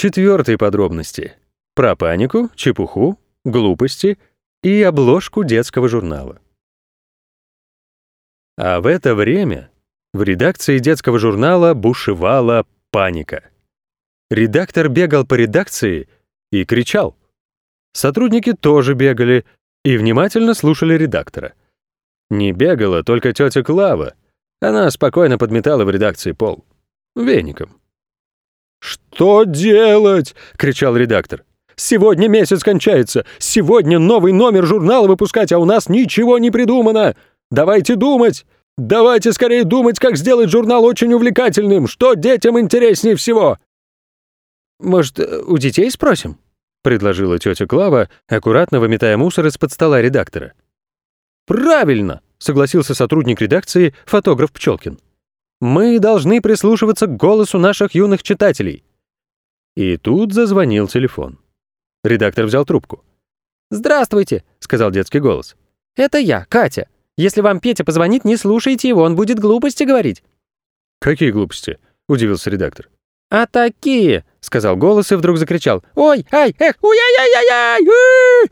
четвертой подробности. Про панику, чепуху, глупости и обложку детского журнала. А в это время в редакции детского журнала бушевала паника. Редактор бегал по редакции и кричал. Сотрудники тоже бегали и внимательно слушали редактора. Не бегала только тетя Клава. Она спокойно подметала в редакции пол. Веником. «Что делать?» — кричал редактор. «Сегодня месяц кончается. Сегодня новый номер журнала выпускать, а у нас ничего не придумано. Давайте думать. Давайте скорее думать, как сделать журнал очень увлекательным. Что детям интереснее всего?» «Может, у детей спросим?» — предложила тетя Клава, аккуратно выметая мусор из-под стола редактора. «Правильно!» — согласился сотрудник редакции, фотограф Пчелкин. «Мы должны прислушиваться к голосу наших юных читателей». И тут зазвонил телефон. Редактор взял трубку. «Здравствуйте», — сказал детский голос. «Это я, Катя. Если вам Петя позвонит, не слушайте его, он будет глупости говорить». «Какие глупости?» — удивился редактор. «А такие!» — сказал голос и вдруг закричал. «Ой, ай, эх, уй-яй-яй-яй-яй!»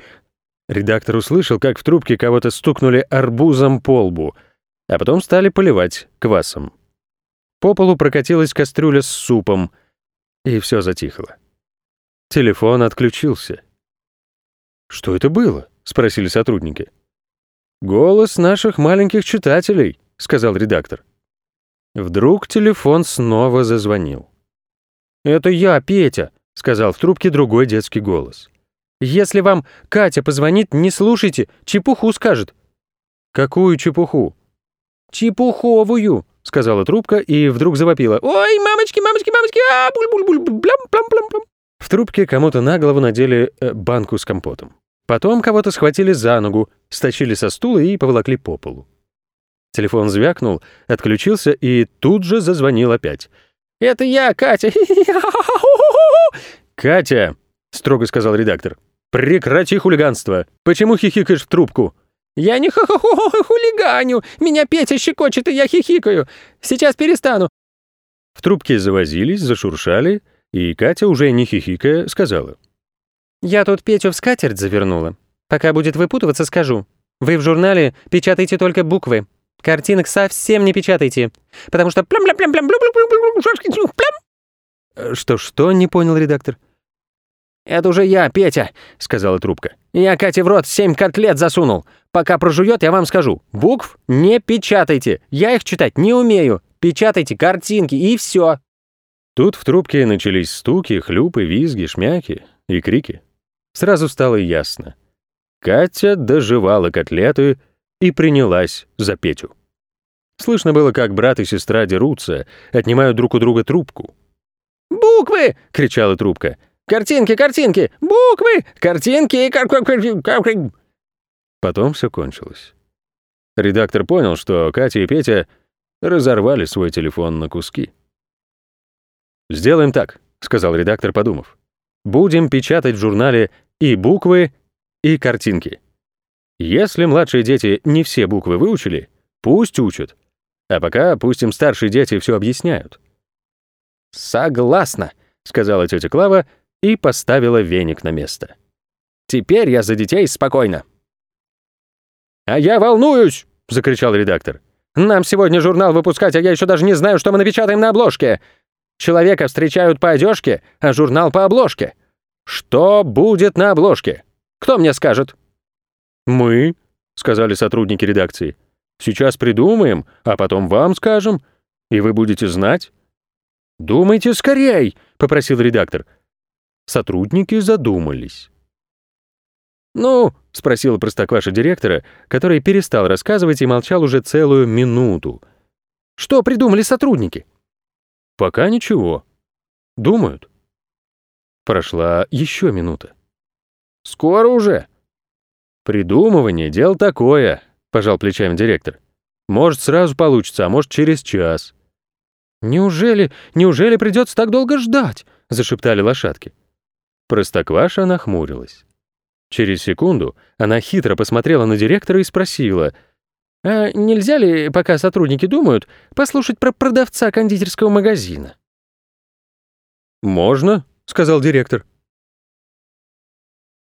Редактор услышал, как в трубке кого-то стукнули арбузом по лбу, а потом стали поливать квасом. По полу прокатилась кастрюля с супом, и все затихло. Телефон отключился. «Что это было?» — спросили сотрудники. «Голос наших маленьких читателей», — сказал редактор. Вдруг телефон снова зазвонил. «Это я, Петя», — сказал в трубке другой детский голос. «Если вам Катя позвонит, не слушайте, чепуху скажет». «Какую чепуху?» «Чепуховую», — сказала трубка и вдруг завопила. «Ой, мамочки, мамочки, мамочки, а буль-буль-буль, блям-плам-плам-плам». В трубке кому-то на голову надели э, банку с компотом. Потом кого-то схватили за ногу, стащили со стула и поволокли по полу. Телефон звякнул, отключился и тут же зазвонил опять — это я, Катя. Катя, строго сказал редактор. Прекрати хулиганство. Почему хихикаешь в трубку? Я не хулиганю. Меня Петя щекочет, и я хихикаю. Сейчас перестану. В трубке завозились, зашуршали, и Катя, уже не хихикая, сказала. «Я тут Петю в скатерть завернула. Пока будет выпутываться, скажу. Вы в журнале печатаете только буквы. Картинок совсем не печатайте, потому что плям плям плям плям плям плям плям Что-что, не понял редактор. «Это уже я, Петя», — сказала трубка. «Я Кате в рот семь котлет засунул. Пока прожует, я вам скажу. Букв не печатайте. Я их читать не умею. Печатайте картинки, и все. Тут в трубке начались стуки, хлюпы, визги, шмяки и крики. Сразу стало ясно. Катя доживала котлеты и принялась за Петю. Слышно было, как брат и сестра дерутся, отнимают друг у друга трубку. «Буквы!» — кричала трубка. «Картинки, картинки! Буквы! Картинки! Кар Потом все кончилось. Редактор понял, что Катя и Петя разорвали свой телефон на куски. «Сделаем так», — сказал редактор, подумав. «Будем печатать в журнале и буквы, и картинки. Если младшие дети не все буквы выучили, пусть учат. А пока пусть им старшие дети все объясняют. «Согласна», — сказала тетя Клава и поставила веник на место. «Теперь я за детей спокойно». «А я волнуюсь!» — закричал редактор. «Нам сегодня журнал выпускать, а я еще даже не знаю, что мы напечатаем на обложке. Человека встречают по одежке, а журнал по обложке. Что будет на обложке? Кто мне скажет?» «Мы», — сказали сотрудники редакции, — «сейчас придумаем, а потом вам скажем, и вы будете знать». «Думайте скорей», — попросил редактор. Сотрудники задумались. «Ну?» — спросила простокваша директора, который перестал рассказывать и молчал уже целую минуту. «Что придумали сотрудники?» «Пока ничего. Думают». Прошла еще минута. «Скоро уже?» «Придумывание — дело такое», — пожал плечами директор. «Может, сразу получится, а может, через час». «Неужели, неужели придется так долго ждать?» — зашептали лошадки. Простокваша нахмурилась. Через секунду она хитро посмотрела на директора и спросила, «А нельзя ли, пока сотрудники думают, послушать про продавца кондитерского магазина?» «Можно», — сказал директор.